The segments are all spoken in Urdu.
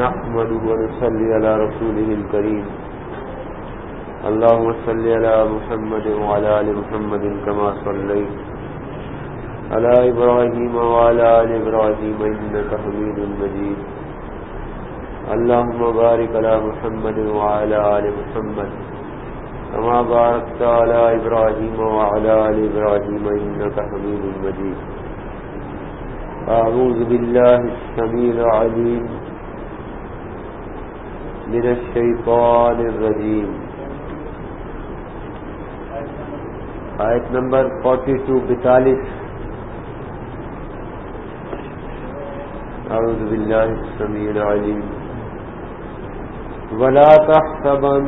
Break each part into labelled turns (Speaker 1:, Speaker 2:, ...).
Speaker 1: نحمد ونصلي على رسوله الكريم. اللهم صل على محمد وعلى آل محمد كما صليت. على إبراهيم وعلى آل إبراهيم إنك حميد مجيد. اللهم بارك على محمد وعلى آل محمد كما باركت على إبراهيم وعلى آل إبراهيم إنك حميد مجيد. أعوذ بالله السميع العليم. من الشيطان الرجيم آیت نمبر 42 بتالیس أعوذ بالله السميع العليم ولا تحسبن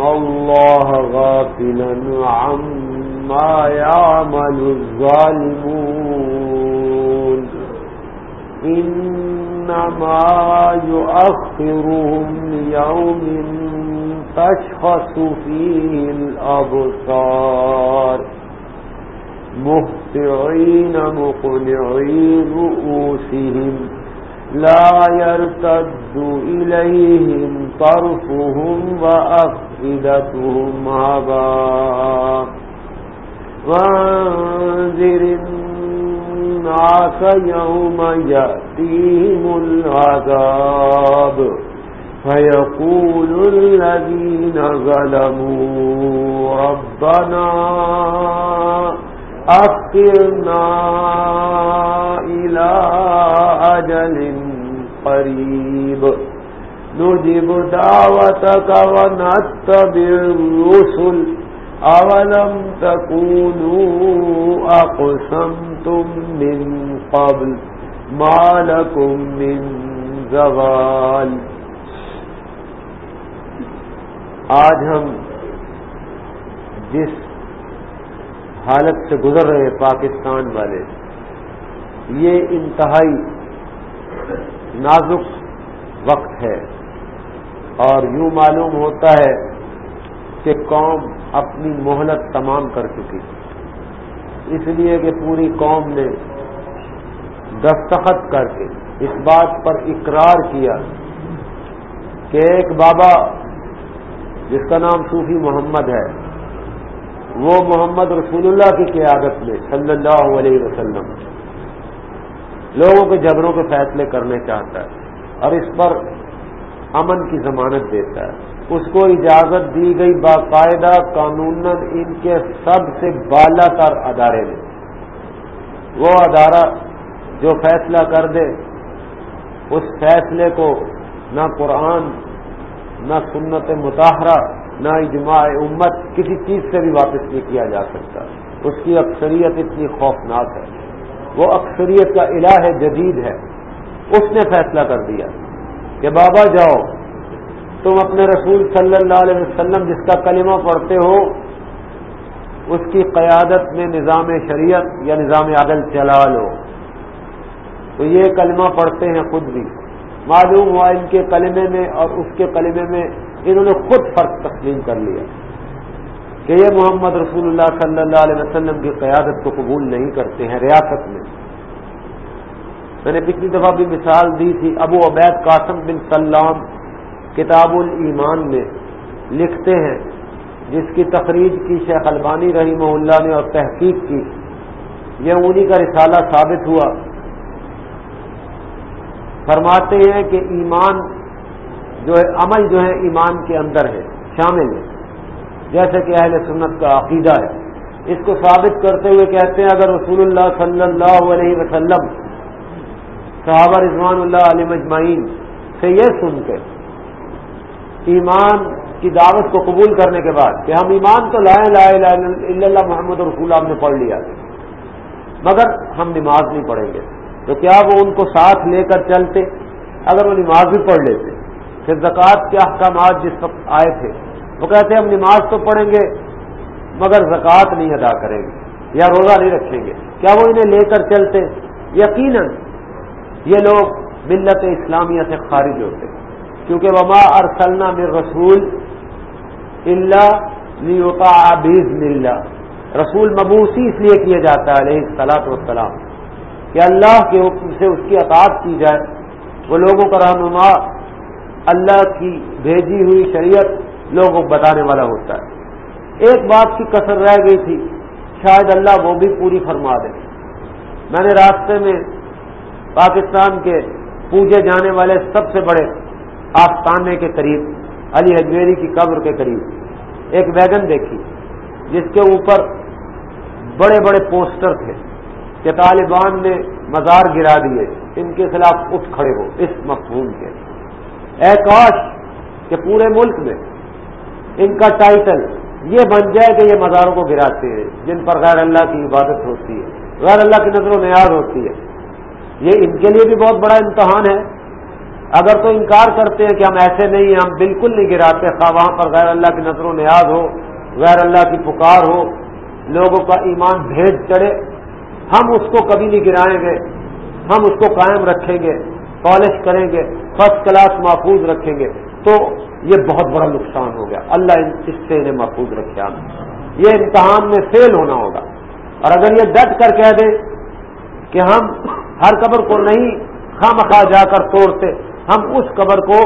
Speaker 1: الله غافلا عما يعمل الظالمون۔ إنما يؤخرهم ليوم تشخص فيه الأبصار. مهطعين مقنعي رؤوسهم. لا يرتد إليهم طرفهم وأفئدتهم هباء. وانذر الناس يوم يأتيهم العذاب. فيقول الذين ظلموا ربنا أخرنا إلى أجل قريب. نجب دعوتك ونتبع الرسل. أولم تكونوا أقسمتم من قبل ما لكم من زوال۔ آج ہم جس حالت سے گزر رہے پاکستان والے، یہ انتہائی نازک وقت ہے۔ اور یوں معلوم ہوتا ہے کہ قوم اپنی مہلت تمام کر چکی۔ اس لیے کہ پوری قوم نے دستخط کر کے اس بات پر اقرار کیا کہ ایک بابا جس کا نام صوفی محمد ہے، وہ محمد رسول اللہ کی قیادت میں صلی اللہ علیہ وسلم لوگوں کے جھگڑوں کے فیصلے کرنے چاہتا ہے اور اس پر امن کی ضمانت دیتا ہے۔ اس کو اجازت دی گئی باقاعدہ قانون ان کے سب سے بالا تر ادارے میں۔ وہ ادارہ جو فیصلہ کر دے، اس فیصلے کو نہ قرآن، نہ سنت متحرہ نہ اجماع امت کسی چیز سے بھی واپس نہیں کیا جا سکتا۔ اس کی اکثریت اتنی خوفناک ہے۔ وہ اکثریت کا الہ جدید ہے۔ اس نے فیصلہ کر دیا کہ بابا جاؤ تم اپنے رسول صلی اللہ علیہ وسلم جس کا کلمہ پڑھتے ہو، اس کی قیادت میں نظام شریعت یا نظام عدل چلا لو۔ تو یہ کلمہ پڑھتے ہیں خود بھی۔ معلوم ہوا ان کے کلمے میں اور اس کے کلمے میں انہوں نے خود فرق تسلیم کر لیا کہ یہ محمد رسول اللہ صلی اللہ علیہ وسلم کی قیادت کو قبول نہیں کرتے ہیں ریاست میں۔ میں نے پچھلی دفعہ بھی مثال دی تھی، ابو عبید قاسم بن سلام کتاب الایمان میں لکھتے ہیں، جس کی تقریر کی شیخ البانی رحمہ اللہ نے اور تحقیق کی۔ یہ انہی کا رسالہ ثابت ہوا۔ فرماتے ہیں کہ ایمان جو ہے، عمل جو ہے، ایمان کے اندر ہے، شامل ہے۔ جیسے کہ اہل سنت کا عقیدہ ہے۔ اس کو ثابت کرتے ہوئے کہتے ہیں، اگر رسول اللہ صلی اللہ علیہ وسلم صحابہ رضوان اللہ علیہ مجمعین سے یہ سن کے ایمان کی دعوت کو قبول کرنے کے بعد کہ ہم ایمان تو لائے لائے اللہ محمد رسول نے پڑھ لیا مگر ہم نماز نہیں پڑھیں گے۔ تو کیا وہ ان کو ساتھ لے کر چلتے؟ اگر وہ نماز بھی پڑھ لیتے، پھر زکوٰۃ کے احکامات جس وقت آئے تھے، وہ کہتے ہم نماز تو پڑھیں گے، مگر زکوٰۃ نہیں ادا کریں گے یا روزہ نہیں رکھیں گے۔ کیا وہ انہیں لے کر چلتے؟ یقیناً یہ لوگ ملت اسلامیہ سے خارج ہوتے۔ کیونکہ وما ارسلنا من رسول اللہ اللہ۔ رسول مبوسی اس لیے کیا جاتا ہے، علیہ سلاط وسلام کہ اللہ کے حکم سے اس کی اطاعت کی جائے۔ وہ لوگوں کا رہنما، اللہ کی بھیجی ہوئی شریعت لوگوں کو بتانے والا ہوتا ہے۔ ایک بات کی کثر رہ گئی تھی، شاید اللہ وہ بھی پوری فرما دے۔ میں نے راستے میں پاکستان کے پوجے جانے والے سب سے بڑے آستانے کے قریب، علی اجمیری کی قبر کے قریب۔ ایک ویگن دیکھی، جس کے اوپر بڑے بڑے پوسٹر تھے کہ طالبان نے مزار گرا دیے، ان کے خلاف اٹھ کھڑے ہو۔ اس مفہوم کے۔ اے کاش کہ پورے ملک میں ان کا ٹائٹل یہ بن جائے کہ یہ مزاروں کو گراتے ہیں، جن پر غیر اللہ کی عبادت ہوتی ہے، غیر اللہ کی نظر و نیاز ہوتی ہے۔ یہ ان کے لیے بھی بہت بڑا امتحان ہے۔ اگر تو انکار کرتے ہیں کہ ہم ایسے نہیں ہیں، ہم بالکل نہیں گراتے، خواہ وہاں پر غیر اللہ کی نظر و نیاز ہو، غیر اللہ کی پکار ہو، لوگوں کا ایمان بھیج چڑھے، ہم اس کو کبھی نہیں گرائیں گے، ہم اس کو قائم رکھیں گے، پالش کریں گے فرسٹ کلاس محفوظ رکھیں گے۔ تو یہ بہت بڑا نقصان ہو گیا۔ اللہ اس سے انہیں محفوظ رکھے ہم یہ امتحان میں فیل ہونا ہوگا۔ اور اگر یہ ڈٹ کر کہہ دیں کہ ہم ہر قبر کو نہیں خام خواہ جا کر توڑتے ہم اس قبر کو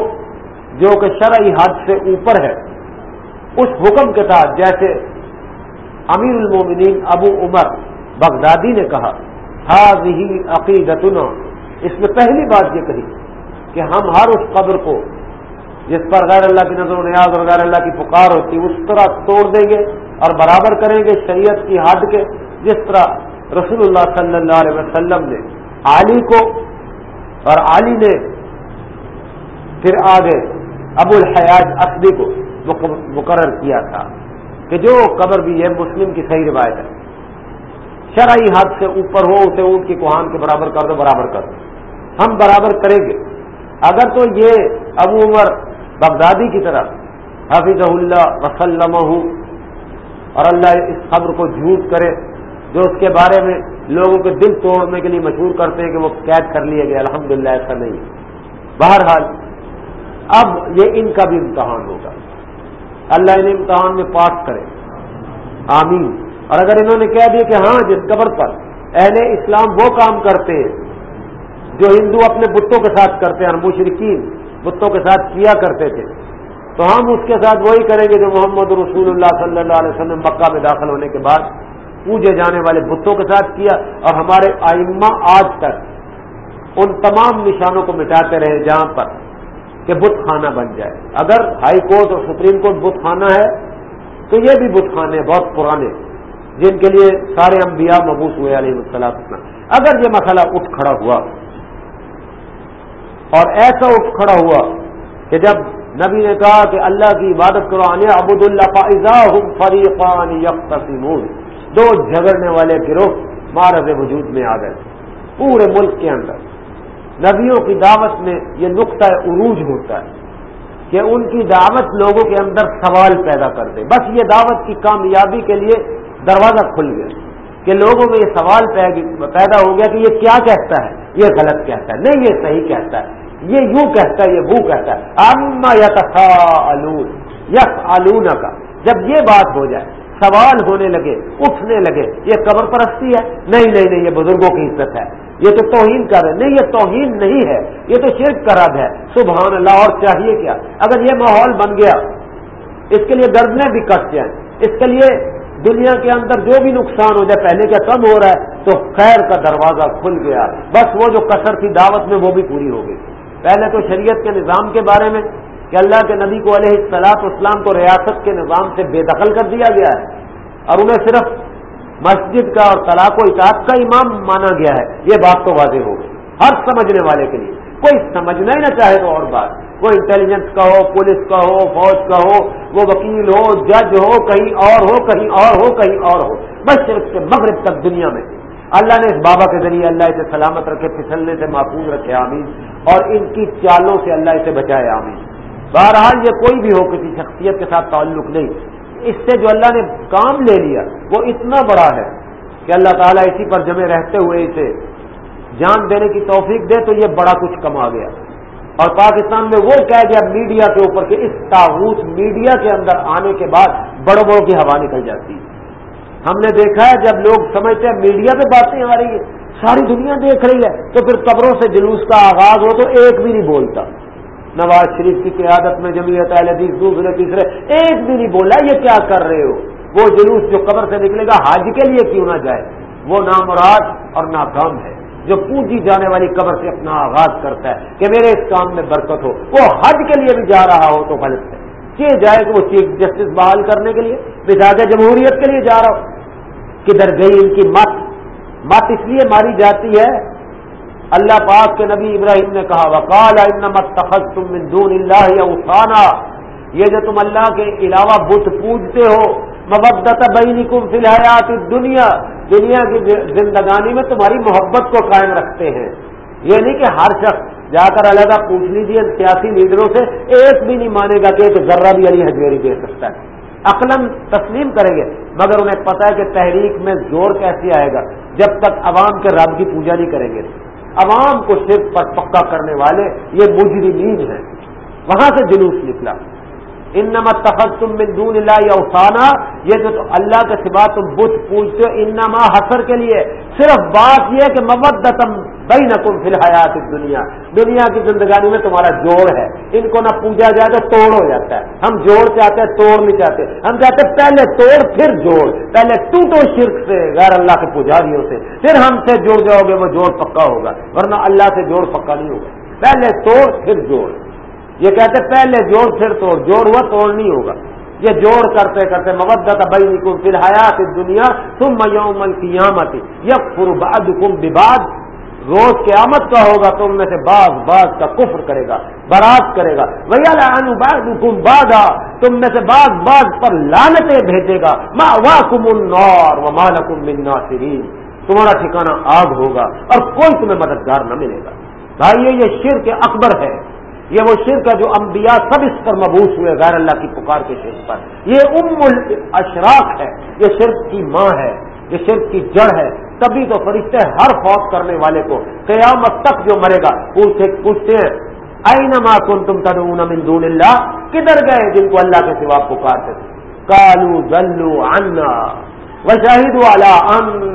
Speaker 1: جو کہ شرعی حد سے اوپر ہے، اس حکم کے تحت جیسے امیر المومنین ابو عمر بغدادی نے کہا حاض ہی عقیدتنا اس میں پہلی بات یہ کہی کہ ہم ہر اس قبر کو جس پر غیر اللہ کی نظر و نیاز اور غیر اللہ کی پکار ہوتی، اس طرح توڑ دیں گے اور برابر کریں گے شریعت کی حد کے، جس طرح رسول اللہ صلی اللہ علیہ وسلم نے علی کو اور علی نے پھر آگے ابو الحیاج اصلی کو مقرر کیا تھا کہ جو قبر بھی ہے مسلم کی صحیح روایت ہے۔ شرعی حد سے اوپر ہو، اسے اونٹ کی کوہان کے برابر کر دو، برابر کر دو۔ ہم برابر کریں گے۔ اگر تو یہ ابو عمر بغدادی کی طرح حافظ اللہ وسلم اور اللہ اس خبر کو جھوٹ کرے، جو اس کے بارے میں لوگوں کے دل توڑنے کے لیے مشہور کرتے ہیں کہ وہ قید کر لیے گئے، الحمدللہ ایسا نہیں۔ بہرحال اب یہ ان کا بھی امتحان ہوگا۔ اللہ انہیں امتحان میں پاس کرے۔ آمین۔ اور اگر انہوں نے کہہ دیا کہ ہاں جس قبر پر اہل اسلام وہ کام کرتے ہیں جو ہندو اپنے بتوں کے ساتھ کرتے ہیں اور مشرقین بتوں کے ساتھ کیا کرتے تھے، تو ہم اس کے ساتھ وہی کریں گے جو محمد رسول اللہ صلی اللہ علیہ وسلم مکہ میں داخل ہونے کے بعد پوجے جانے والے بتوں کے ساتھ کیا اور ہمارے آئمہ آج تک ان تمام نشانوں کو مٹاتے رہے جہاں پر۔ کہ بت خانہ بن جائے۔ اگر ہائی کورٹ اور سپریم کورٹ بت خانہ ہے، تو یہ بھی بت خانے بہت پرانے، جن کے لیے سارے انبیاء مبوس ہوئے علیہ السلام۔ اگر یہ مسئلہ اٹھ کھڑا ہوا، اور ایسا اٹھ کھڑا ہوا کہ جب نبی نے کہا کہ اللہ کی عبادت کرو آنے ابود اللہ فریقان دو جھگڑنے والے گروہ مارد وجود میں آ گئے، پورے ملک کے اندر۔ نبیوں کی دعوت میں یہ نقطۂ عروج ہوتا ہے کہ ان کی دعوت لوگوں کے اندر سوال پیدا کر دے۔ بس یہ دعوت کی کامیابی کے لیے دروازہ کھل گیا کہ لوگوں میں یہ سوال پیدا ہو گیا کہ یہ کیا کہتا ہے؟ یہ غلط کہتا ہے۔ نہیں، یہ صحیح کہتا ہے۔ یہ یوں کہتا ہے، یہ وہ کہتا ہے۔ اما یس آلون کا جب یہ بات ہو جائے، سوال ہونے لگے، اٹھنے لگے، یہ قبر پرستی ہے؟ نہیں نہیں نہیں، یہ بزرگوں کی عزت ہے۔ یہ تو توہین کر رہے نہیں، یہ توہین نہیں ہے۔ یہ تو شرک کا رد ہے۔ سبحان اللہ، اور چاہیے کیا؟ اگر یہ ماحول بن گیا، اس کے لیے گردنے بھی کٹ جائیں۔ اس کے لیے دنیا کے اندر جو بھی نقصان ہو جائے، پہلے کا کم ہو رہا ہے، تو خیر کا دروازہ کھل گیا۔ بس وہ جو کثر تھی دعوت میں وہ بھی پوری ہو گئی۔ پہلے تو شریعت کے نظام کے بارے میں کہ اللہ کے نبی کو علیہ السلاط اسلام کو ریاست کے نظام سے بے دخل کر دیا گیا ہے۔ اور انہیں صرف مسجد کا اور طلاق و اطاعت کا امام مانا گیا ہے۔ یہ بات تو واضح ہو گئی۔ ہر سمجھنے والے کے لیے۔ کوئی سمجھنا ہی نہ چاہے تو اور بات۔ وہ انٹیلیجنس کا ہو، پولیس کا ہو، فوج کا ہو، وہ وکیل ہو، جج ہو، کہیں اور ہو، کہیں اور ہو، کہیں اور ہو۔ بس صرف سے مغرب تک دنیا میں۔ اللہ نے اس بابا کے ذریعے اللہ اسے سلامت رکھے، پھسلنے سے محفوظ رکھے، آمین۔ اور ان کی چالوں سے اللہ اسے بچائے، آمین۔ بہرحال یہ کوئی بھی ہو، کسی شخصیت کے ساتھ تعلق نہیں۔ اس سے جو اللہ نے کام لے لیا وہ اتنا بڑا ہے کہ اللہ تعالیٰ اسی پر جمے رہتے ہوئے اسے جان دینے کی توفیق دے تو یہ بڑا کچھ کما گیا۔ اور پاکستان میں وہ کہہ گیا میڈیا کے اوپر کہ اس تاغوت میڈیا کے اندر آنے کے بعد بڑوں کی ہوا نکل جاتی۔ ہے ہم نے دیکھا ہے جب لوگ سمجھتے ہیں میڈیا پہ باتیں آ رہی ہیں ساری دنیا دیکھ رہی ہے تو پھر قبروں سے جلوس کا آغاز ہو تو ایک بھی نہیں بولتا۔ نواز شریف کی قیادت میں جمعیت اہل حدیث دوسرے تیسرے ایک بھی نہیں بولا، یہ کیا کر رہے ہو؟ وہ جلوس جو قبر سے نکلے گا حج کے لیے کیوں نہ جائے؟ وہ نامراد اور ناکام ہے۔ جو پوجی جانے والی قبر سے اپنا آغاز کرتا ہے کہ میرے اس کام میں برکت ہو، وہ حج کے لیے بھی جا رہا ہو تو غلط ہے۔ کہ جائے کہ وہ چیف جسٹس بحال کرنے کے لیے مزاج جمہوریت کے لیے جا رہا ہو؟ کدھر گئی ان کی مت مت اس لیے ماری جاتی ہے اللہ پاک کے نبی ابراہیم نے کہا وکال تخت تم دون اللہ یا یہ جو تم اللہ کے علاوہ بت پوجتے ہو مبدت بینکم کم فی الحیات دنیا دنیا کی زندگانی میں تمہاری محبت کو قائم رکھتے ہیں۔ یہ نہیں کہ ہر شخص جا کر علیحدہ پوچھ لیجیے سیاسی لیڈروں سے ایک بھی نہیں مانے گا کہ ایک ذرہ بھی علی حجویری دے سکتا ہے۔ عقل تسلیم کریں گے، مگر انہیں پتا ہے کہ تحریک میں زور کیسے آئے گا، جب تک عوام کے رب کی پوجا نہیں کریں گے۔ عوام کو صرف پر پکا کرنے والے یہ مجرمین ہیں۔ وہاں سے جلوس نکلا۔ ان نمت تخت تم دون اللہ یا یہ جو اللہ کے سوا تم بت پوچھتے ہو، انما حسر کے لیے۔ صرف بات یہ کہ مبدتم بئی نقم فی الحیات دنیا دنیا کی زندگانی میں تمہارا جوڑ ہے۔ ان کو نہ پوجا جائے تو توڑ ہو جاتا ہے۔ ہم جوڑ چاہتے ہیں، توڑ نہیں چاہتے۔ ہم چاہتے ہیں پہلے توڑ، پھر جوڑ۔ پہلے ٹوٹو شرک سے، غیر اللہ کے پجاریوں سے۔ پھر ہم سے جوڑ جاؤ گے، وہ جوڑ پکا ہوگا۔ ورنہ اللہ سے جوڑ پکا نہیں ہوگا۔ پہلے توڑ، پھر جوڑ۔ یہ کہتے پہلے جوڑ پھر توڑ، جوڑ ہوا توڑ نہیں ہوگا۔ یہ جوڑ کرتے کرتے مبت بھائی نکم فی الحیات دنیا تم میوم القیامت یک فرباد کم بباد روز قیامت کا ہوگا تم میں سے باز باز کا کفر کرے گا، برات کرے گا۔ بھیا کم بادا تم میں سے باز باز پر لانتے بھیجے گا۔ ما وا کم النور و مالا ناصرین۔ تمہارا ٹھکانا آگ ہوگا اور کوئی تمہیں مددگار نہ ملے گا۔ بھائی یہ شرک اکبر ہے۔ یہ وہ شرک ہے جو انبیاء سب اس پر مبوس ہوئے غیر اللہ کی پکار کے شرک پر۔ یہ ام الاشراق ہے، یہ شرک کی ماں ہے، یہ شرک کی جڑ ہے۔ تبھی تو فرشتے ہر فوت کرنے والے کو قیامت تک جو مرے گا پوچھتے پوچھتے ہیں اینما کن تم تدعون من دون اللہ؟ کدھر گئے جن کو اللہ کے سوا پکارتے تھے؟ کالو ذلو انا وشاہد والا ان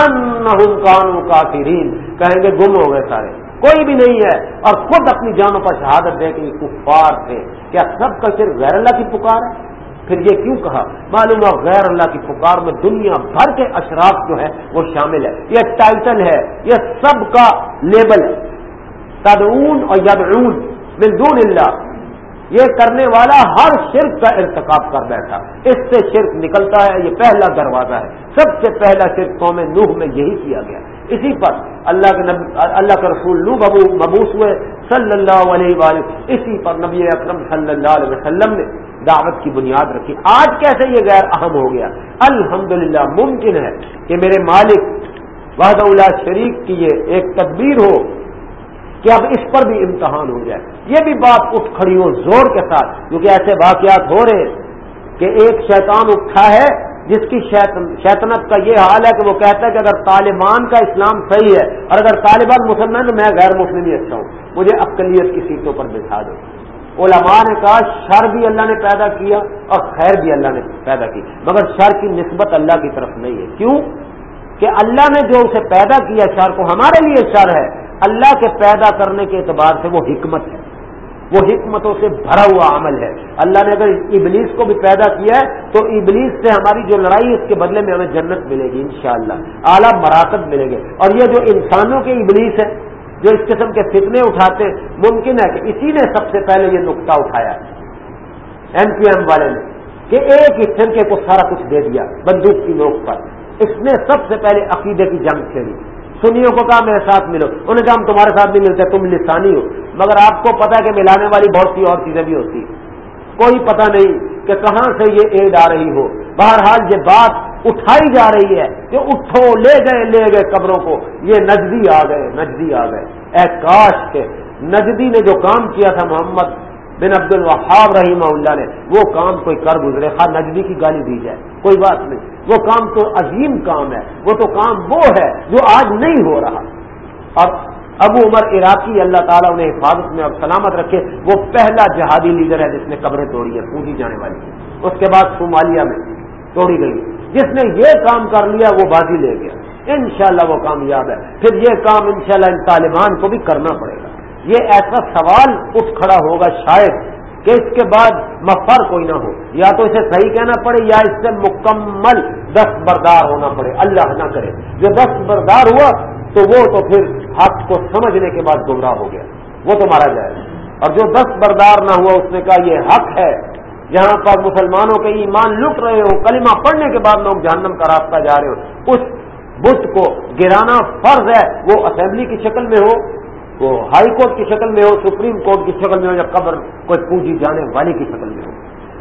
Speaker 1: انہم کانو کافرین۔ کہیں گے، گم ہو گئے سارے۔ کوئی بھی نہیں ہے اور خود اپنی جانوں پر شہادت دے کے کفار تھے۔ کیا سب کا صرف غیر اللہ کی پکار ہے؟ پھر یہ کیوں کہا؟ معلوم ہو غیر اللہ کی پکار میں دنیا بھر کے اشراف جو ہے وہ شامل ہے۔ یہ ٹائٹل ہے، یہ سب کا لیبل ہے۔ تدعون اور یدعون من دون اللہ۔ یہ کرنے والا ہر شرک کا ارتکاب کر بیٹھا۔ اس سے شرک نکلتا ہے، یہ پہلا دروازہ ہے۔ سب سے پہلا شرک قوم نوح میں یہی کیا گیا۔ اسی پر اللہ کے نبی اللہ کے رسول نو مبوس ہوئے صلی اللہ علیہ وآلہ اسی پر نبی اکرم صلی اللہ علیہ وسلم نے دعوت کی بنیاد رکھی۔ آج کیسے یہ غیر اہم ہو گیا؟ الحمدللہ ممکن ہے کہ میرے مالک وحد اللہ شریف کی یہ ایک تدبیر ہو کہ اب اس پر بھی امتحان ہو جائے۔ یہ بھی بات اٹھ کھڑی ہو زور کے ساتھ، کیونکہ ایسے واقعات ہو رہے کہ ایک شیطان اٹھا ہے جس کی شیطنت کا یہ حال ہے کہ وہ کہتا ہے کہ اگر طالبان کا اسلام صحیح ہے اور اگر طالبان مسلمان تو میں غیر مسلم ہی اچھا ہوں۔ مجھے اقلیت کی سیٹوں پر بٹھا دو۔ علماء نے کہا، شر بھی اللہ نے پیدا کیا اور خیر بھی اللہ نے پیدا کی۔ مگر شر کی نسبت اللہ کی طرف نہیں ہے۔ کیوں؟ کہ اللہ نے جو اسے پیدا کیا، شر کو ہمارے لیے شر ہے۔ اللہ کے پیدا کرنے کے اعتبار سے وہ حکمت ہے۔ وہ حکمتوں سے بھرا ہوا عمل ہے۔ اللہ نے اگر ابلیس کو بھی پیدا کیا ہے، تو ابلیس سے ہماری جو لڑائی ہے، اس کے بدلے میں ہمیں جنت ملے گی انشاءاللہ۔ شاء اعلیٰ مراکت ملے گی اور یہ جو انسانوں کے ابلیس ہے جو اس قسم کے فتنے اٹھاتے، ممکن ہے کہ اسی نے سب سے پہلے یہ نقطہ اٹھایا۔ ایم پی ایم والے نے کہ ایک ہی فرقے کو سارا کچھ دے دیا، بندوق کی نوک پر۔ اس نے سب سے پہلے عقیدے کی جنگ چھیڑی سنیوں کو کہا میرے ساتھ ملو۔ انہوں نے کہا ہم تمہارے ساتھ نہیں ملتے تم لسانی ہو۔ مگر آپ کو پتا ہے کہ ملانے والی بہت سی اور چیزیں بھی ہوتی کوئی پتہ نہیں کہ کہاں سے یہ ایڈ آ رہی ہو۔ بہرحال یہ بات اٹھائی جا رہی ہے کہ اٹھو، لے گئے لے گئے قبروں کو۔ یہ نجدی آ گئے، نجدی آ گئے۔ اے کاش کے نجدی نے جو کام کیا تھا محمد بن عبد الوہاب رحیم اللہ نے وہ کام کوئی کر گزرے خا نجدی کی گالی دی جائے، کوئی بات نہیں۔ وہ کام تو عظیم کام ہے، وہ تو کام وہ ہے جو آج نہیں ہو رہا۔ اور ابو عمر عراقی، اللہ تعالیٰ انہیں حفاظت میں اور سلامت رکھے، وہ پہلا جہادی لیڈر ہے جس نے قبریں توڑی ہے پوجی جانے والی۔ اس کے بعد صومالیہ میں توڑی گئی۔ جس نے یہ کام کر لیا، وہ بازی لے گیا۔ انشاءاللہ وہ کامیاب ہے۔ پھر یہ کام انشاءاللہ ان طالبان کو بھی کرنا پڑے گا۔ یہ ایسا سوال اٹھ کھڑا ہوگا شاید کہ اس کے بعد مفر کوئی نہ ہو۔ یا تو اسے صحیح کہنا پڑے یا اس سے مکمل دست بردار ہونا پڑے، اللہ نہ کرے۔ جو دست بردار ہوا تو وہ تو پھر حق کو سمجھنے کے بعد گمراہ ہو گیا۔ وہ تو مارا جائے۔ اور جو دست بردار نہ ہوا، اس نے کہا یہ حق ہے۔ جہاں پر مسلمانوں کے ایمان لٹ رہے ہو کلمہ پڑھنے کے بعد لوگ جہنم کا راستہ جا رہے ہو اس بت کو گرانا فرض ہے، وہ اسمبلی کی شکل میں ہو۔ وہ ہائی کورٹ کی شکل میں ہو، سپریم کورٹ کی شکل میں ہو، یا قبر، کوئی پوجی جانے والی کی شکل میں ہو۔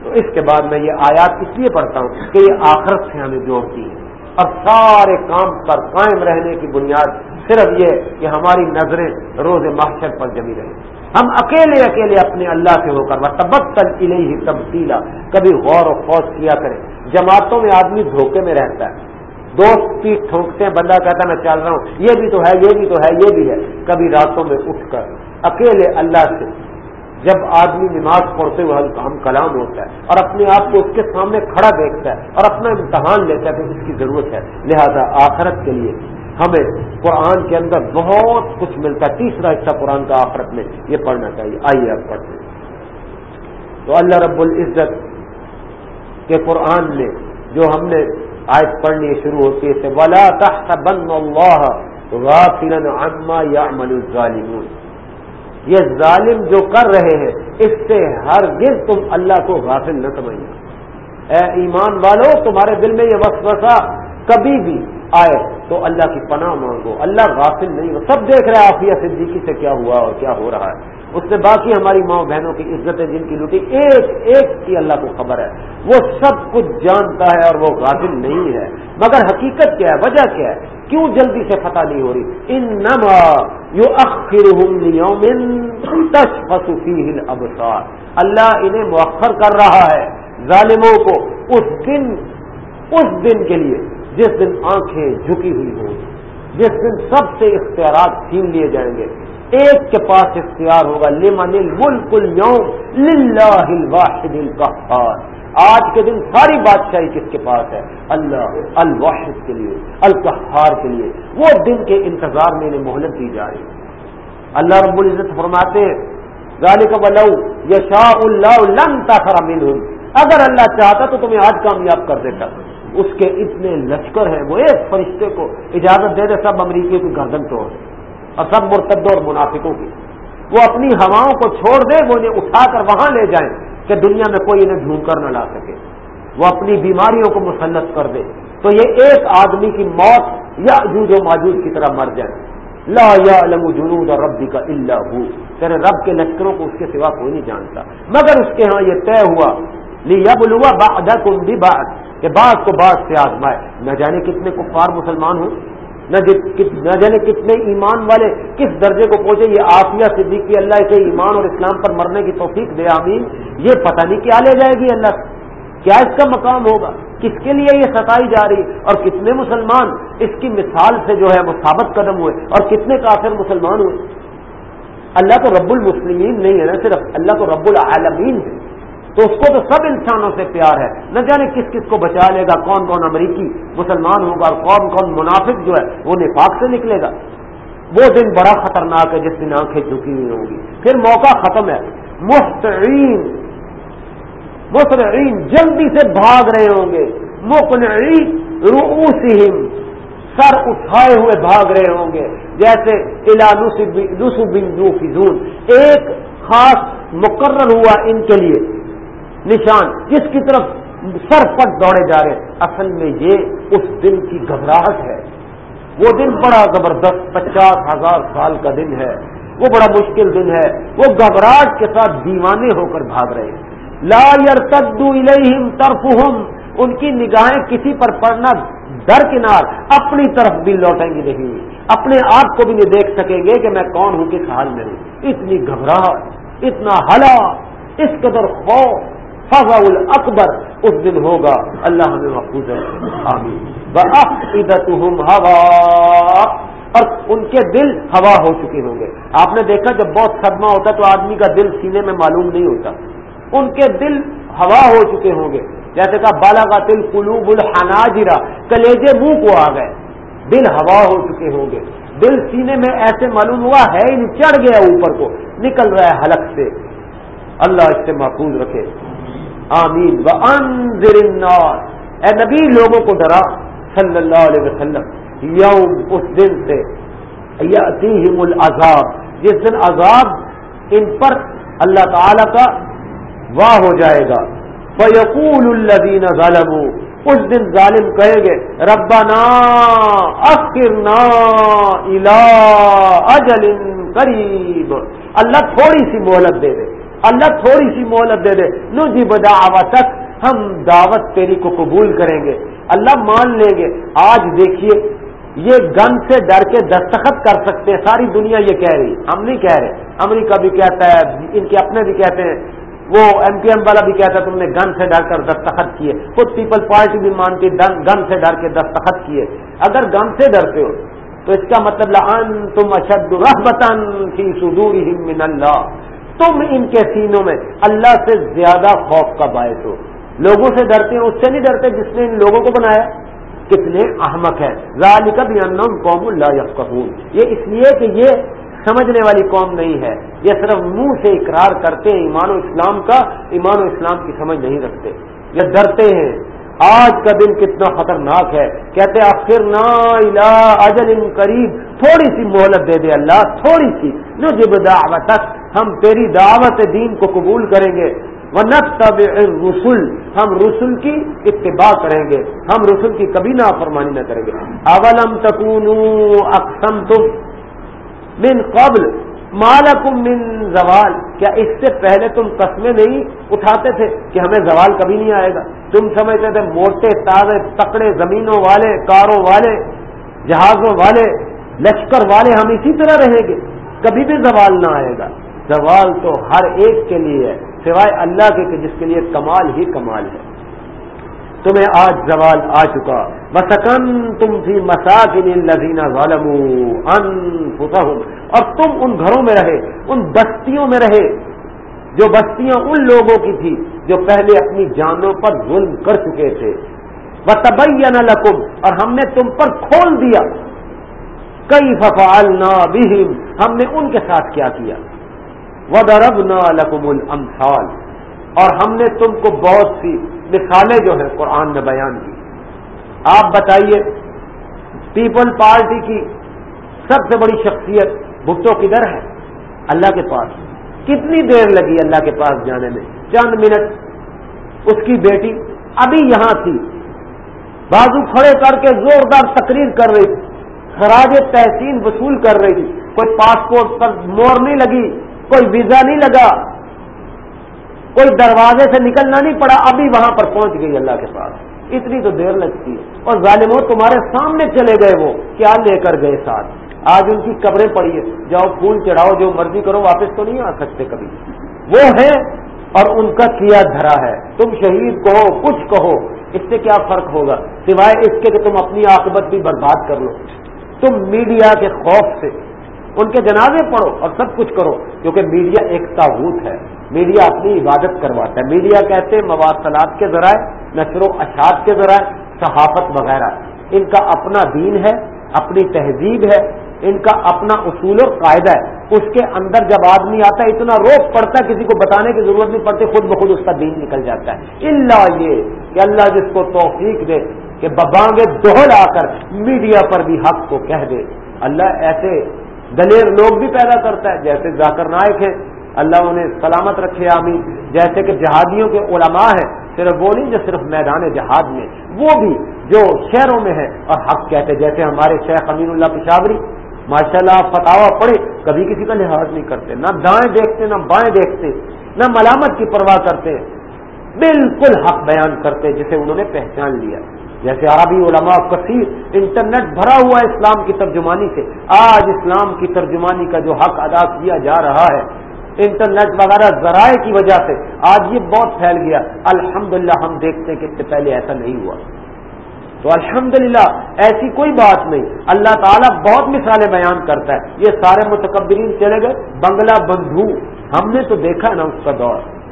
Speaker 1: تو اس کے بعد میں یہ آیات اس لیے پڑھتا ہوں کہ یہ آخرت سے ہمیں جوڑتی ہے۔ اب سارے کام پر قائم رہنے کی بنیاد صرف یہ کہ ہماری نظریں روز محشر پر جمی رہیں۔ ہم اکیلے اکیلے اپنے اللہ سے ہو کر تبت تل ہی تبدیلا کبھی غور و خوص کیا کریں۔ جماعتوں میں آدمی دھوکے میں رہتا ہے۔ دوست پیٹ ٹھونکتے ہیں، بندہ کہتا میں چل رہا ہوں۔ یہ بھی تو ہے، یہ بھی تو ہے، یہ بھی ہے۔ کبھی راتوں میں اٹھ کر اکیلے اللہ سے جب آدمی نماز پڑھتے ہوئے ہم کلام ہوتا ہے اور اپنے آپ کو اس کے سامنے کھڑا دیکھتا ہے اور اپنا امتحان لیتا ہے تو اس کی ضرورت ہے۔ لہذا آخرت کے لیے ہمیں قرآن کے اندر بہت کچھ ملتا ہے۔ تیسرا حصہ قرآن کا آخرت میں یہ پڑھنا چاہیے۔ آئیے اب پڑھتے تو اللہ رب العزت کے قرآن میں جو ہم نے آج پڑھنی شروع ہوتی ہے ولا تحسبن اللہ غافلا عما يعمل الظالمون۔ یہ ظالم جو کر رہے ہیں، اس سے ہر دن تم اللہ کو غافل نہ سمجھنا۔ اے ایمان والو، تمہارے دل میں یہ وسوسہ کبھی بھی آئے۔ تو اللہ کی پناہ مانگو۔ اللہ غافل نہیں ہو۔ سب دیکھ رہے آفیہ صدیقی سے کیا ہوا اور کیا ہو رہا ہے۔ اس سے باقی ہماری ماں بہنوں کی عزتیں جن کی لوٹی ایک ایک کی اللہ کو خبر ہے۔ وہ سب کچھ جانتا ہے اور وہ غافل نہیں ہے۔ مگر حقیقت کیا ہے؟ وجہ کیا ہے؟ کیوں جلدی سے فتح نہیں ہو رہی؟ ان نما یو اخر ابسار اللہ انہیں مؤخر کر رہا ہے ظالموں کو اس دن اس دن کے لیے۔ جس دن آنکھیں جھکی ہوئی ہوں جس دن سب سے اختیارات چھین لیے جائیں گے، ایک کے پاس اختیار ہوگا، لمن الملک اليوم للہ الواحد القہار آج کے دن ساری بادشاہی کس کے پاس ہے؟ اللہ الواحد کے لیے القہار کے لیے۔ وہ دن کے انتظار میں انہیں مہلت دی جا رہی اللہ رب العزت فرماتے ہیں ذالک ولو یشاء اللہ لن تاخر منہم اگر اللہ چاہتا تو تمہیں آج کامیاب کر دیتا۔ اس کے اتنے لشکر ہیں، وہ ایک فرشتے کو اجازت دے دے، سب امریکی کی گردن توڑ اور سب مرتد اور منافقوں کی۔ وہ اپنی ہواؤں کو چھوڑ دے، وہ انہیں اٹھا کر وہاں لے جائیں کہ دنیا میں کوئی انہیں ڈھونڈ کر نہ لا سکے۔ وہ اپنی بیماریوں کو مسلط کر دے۔ تو یہ ایک آدمی کی موت یا جوج و ماجوج کی طرح مر جائے۔ لا یا علم جنود اور ربی کا اللہ ہو تیرے رب کے لشکروں کو اس کے سوا کوئی نہیں جانتا۔ مگر اس کے ہاں یہ طے ہوا لی یب الوا با بھی بات کہ بعض کو بعض سے آزمائے۔ نہ جانے کتنے کفار مسلمان ہوں، نہ جانے کتنے ایمان والے کس درجے کو پہنچے۔ یہ آفیہ صدیقی، اللہ کے ایمان اور اسلام پر مرنے کی توفیق دے، آمین۔ یہ پتہ نہیں کیا لے جائے گی اللہ۔ کیا اس کا مقام ہوگا؟ کس کے لیے یہ ستائی جا رہی؟ اور کتنے مسلمان اس کی مثال سے جو ہے وہ ثابت قدم ہوئے؟ اور کتنے کافر مسلمان ہوئے؟ اللہ تو رب المسلمین نہیں ہے نا، صرف اللہ تو رب العالمین ہے۔ تو اس کو تو سب انسانوں سے پیار ہے۔ نہ جانے کس کس کو بچا لے گا، کون کون امریکی مسلمان ہوگا اور کون کون منافق جو ہے وہ نفاق سے نکلے گا۔ وہ دن بڑا خطرناک ہے جس دن آنکھیں جھکی ہوئی ہوں گی۔ پھر موقع ختم ہے۔ مستعین مستعین، جلدی سے بھاگ رہے ہوں گے۔ مقنعین رؤوسہم، سر اٹھائے ہوئے بھاگ رہے ہوں گے۔ جیسے ایک خاص مقرر ہوا ان کے لیے۔ نشان جس کی طرف سر پٹ دوڑے جا رہے اصل میں یہ اس دن کی گھبراہٹ ہے۔ وہ دن بڑا زبردست، پچاس ہزار سال کا دن ہے۔ وہ بڑا مشکل دن ہے۔ وہ گھبراہٹ کے ساتھ دیوانے ہو کر بھاگ رہے ہیں۔ لا یرتدو الیہم طرفہم۔ ان کی نگاہیں کسی پر پڑنا در کنار اپنی طرف بھی لوٹیں گی نہیں۔ اپنے آپ کو بھی نہیں دیکھ سکیں گے کہ میں کون ہوں، کس حال میں ہوں۔ اتنی گھبراہٹ، اتنا ہلا اس قدر خوف فضا اکبر اس دن ہوگا اللہ ہمیں محفوظ ہوا اور ان کے دل ہوا ہو چکے ہوں گے۔ آپ نے دیکھا جب بہت صدمہ ہوتا تو آدمی کا دل سینے میں معلوم نہیں ہوتا۔ ان کے دل ہوا ہو چکے ہوں گے۔ جیسے کہ بالا کا دل قلوب الحناجرا کلیجے منہ کو آ گئے۔ دل ہوا ہو چکے ہوں گے۔ دل سینے میں ایسے معلوم ہوا ہے ہی چڑھ گیا اوپر کو، نکل رہا ہے حلق سے۔ اللہ اس سے محفوظ رکھے۔ آمین. و النار اے نبی، لوگوں کو ڈرا. صلی اللہ علیہ وسلم. یوم، اس دن سے. العذاب. جس دن عذاب ان پر اللہ تعالی کا واہ ہو جائے گا. فیقول الدین ظالم اس دن ظالم کہیں گے، ربنا اخرنا الى اجل قریب اللہ تھوڑی سی مہلت دے دے. اللہ تھوڑی سی مہلت دے دے۔ نو جی تک ہم دعوت تیری کو قبول کریں گے۔ اللہ مان لیں گے۔ آج دیکھیے، یہ گن سے ڈر کے دستخط کر سکتے ہیں۔ ساری دنیا یہ کہہ رہی، ہم نہیں کہہ رہے۔ امریکہ بھی کہتا ہے، ان کے اپنے بھی کہتے ہیں۔ وہ ایم پی ایم والا بھی کہتا ہے، تم نے گن سے ڈر کر دستخط کیے۔ خود پیپل پارٹی بھی مانتی گن سے ڈر کے دستخط کیے۔ اگر گن سے ڈرتے ہو، تو اس کا مطلب لان تم اشد رحمتن فی صدور من اللہ۔ تم ان کے سینوں میں اللہ سے زیادہ خوف کا باعث ہو۔ لوگوں سے ڈرتے ہیں، اس سے نہیں ڈرتے جس نے ان لوگوں کو بنایا۔ کتنے احمق ہے ذالک بھی انم قوم اللہ یفقہون یہ اس لیے کہ یہ سمجھنے والی قوم نہیں ہے۔ یہ صرف منہ سے اقرار کرتے ہیں ایمان و اسلام کا، ایمان و اسلام کی سمجھ نہیں رکھتے۔ یہ ڈرتے ہیں۔ آج کا دن کتنا خطرناک ہے۔ کہتے آخر نا اجل ان قریب۔ تھوڑی سی مہلت دے دے اللہ، تھوڑی سی۔ جو جب دعوت ہم تیری دعوت دین کو قبول کریں گے۔ نب رسول ہم رسول کی اتباع کریں گے۔ ہم رسول کی کبھی نہ فرمانی نہ کریں گے۔ اولم تکون اقسم تم من قبل مالکم من زوال۔ کیا اس سے پہلے تم قسمیں نہیں اٹھاتے تھے کہ ہمیں زوال کبھی نہیں آئے گا؟ تم سمجھتے تھے موٹے، تازے، تکڑے زمینوں والے، کاروں والے، جہازوں والے، لشکر والے ہم اسی طرح رہیں گے۔ کبھی بھی زوال نہ آئے گا۔ زوال تو ہر ایک کے لیے ہے، سوائے اللہ کے کہ جس کے لیے کمال ہی کمال ہے۔ تمہیں آج زوال آ چکا۔ مسکن تم تھی مساکن لذینہ ظالم اور تم ان گھروں میں رہے، ان بستیوں میں رہے۔ جو بستیاں ان لوگوں کی تھی جو پہلے اپنی جانوں پر ظلم کر چکے تھے۔ وہ تبئی لکم اور ہم نے تم پر کھول دیا۔ کئی ففال نہ ہم نے ان کے ساتھ کیا کیا۔ ودرب نہ لکم اور ہم نے تم کو بہت سی مثالیں جو ہیں قرآن میں بیان کی۔ آپ بتائیے، پیپل پارٹی کی سب سے بڑی شخصیت بھٹو کدھر ہے؟ اللہ کے پاس۔ کتنی دیر لگی اللہ کے پاس جانے میں؟ چند منٹ۔ اس کی بیٹی ابھی یہاں تھی۔ بازو کھڑے کر کے زوردار تقریر کر رہی۔ تھی خراج تحسین وصول کر رہی۔ تھی کوئی پاسپورٹ پر مور نہیں لگی۔ کوئی ویزا نہیں لگا، کوئی دروازے سے نکلنا نہیں پڑا، ابھی وہاں پر پہنچ گئی اللہ کے پاس۔ اتنی تو دیر لگتی ہے۔ اور ظالموں تمہارے سامنے چلے گئے وہ، کیا لے کر گئے ساتھ؟ آج ان کی قبریں پڑی ہے جاؤ پھول چڑھاؤ، جو مرضی کرو، واپس تو نہیں آ سکتے کبھی۔ وہ ہے اور ان کا کیا دھرا ہے۔ تم شہید کہو، کچھ کہو، اس سے کیا فرق ہوگا؟ سوائے اس کے کہ تم اپنی عاقبت بھی برباد کر لو۔ تم میڈیا کے خوف سے ان کے جنازے پڑھو اور سب کچھ کرو، کیونکہ میڈیا ایک تعوت ہے۔ میڈیا اپنی عبادت کرواتا ہے۔ میڈیا کہتے ہیں مواصلات کے ذرائع، نشر و اشاعت کے ذرائع، صحافت وغیرہ۔ ان کا اپنا دین ہے، اپنی تہذیب ہے، ان کا اپنا اصول اور قاعدہ ہے۔ اس کے اندر جب آدمی آتا ہے، اتنا روک پڑتا ہے، کسی کو بتانے کی ضرورت نہیں پڑتی، خود بخود اس کا دین نکل جاتا ہے۔ اللہ یہ کہ اللہ جس کو توفیق دے کہ ببانگے دوہل آ کر میڈیا پر بھی حق کو کہہ دے۔ اللہ ایسے دلیر لوگ بھی پیدا کرتا ہے، جیسے ذاکر نائک ہیں، اللہ انہیں سلامت رکھے، آمین۔ جیسے کہ جہادیوں کے علماء ہیں، صرف وہ نہیں جو صرف میدان جہاد میں، وہ بھی جو شہروں میں ہیں اور حق کہتے جیسے ہمارے شیخ امین اللہ پشاوری ماشاء اللہ فتوا پڑے کبھی کسی کا لحاظ نہیں کرتے۔ نہ دائیں دیکھتے، نہ بائیں دیکھتے، نہ ملامت کی پرواہ کرتے، بالکل حق بیان کرتے، جسے انہوں نے پہچان لیا۔ جیسے عربی علماء کثیر انٹرنیٹ بھرا ہوا ہے اسلام کی ترجمانی سے۔ آج اسلام کی ترجمانی کا جو حق ادا کیا جا رہا ہے، انٹرنیٹ وغیرہ ذرائع کی وجہ سے آج یہ بہت پھیل گیا۔ الحمدللہ، ہم دیکھتے ہیں کہ اس سے پہلے ایسا نہیں ہوا۔ تو الحمدللہ، ایسی کوئی بات نہیں۔ اللہ تعالیٰ بہت مثالیں بیان کرتا ہے۔ یہ سارے متکبرین چلے گئے، بنگلہ بندھو۔ ہم نے تو دیکھا نا اس کا دور۔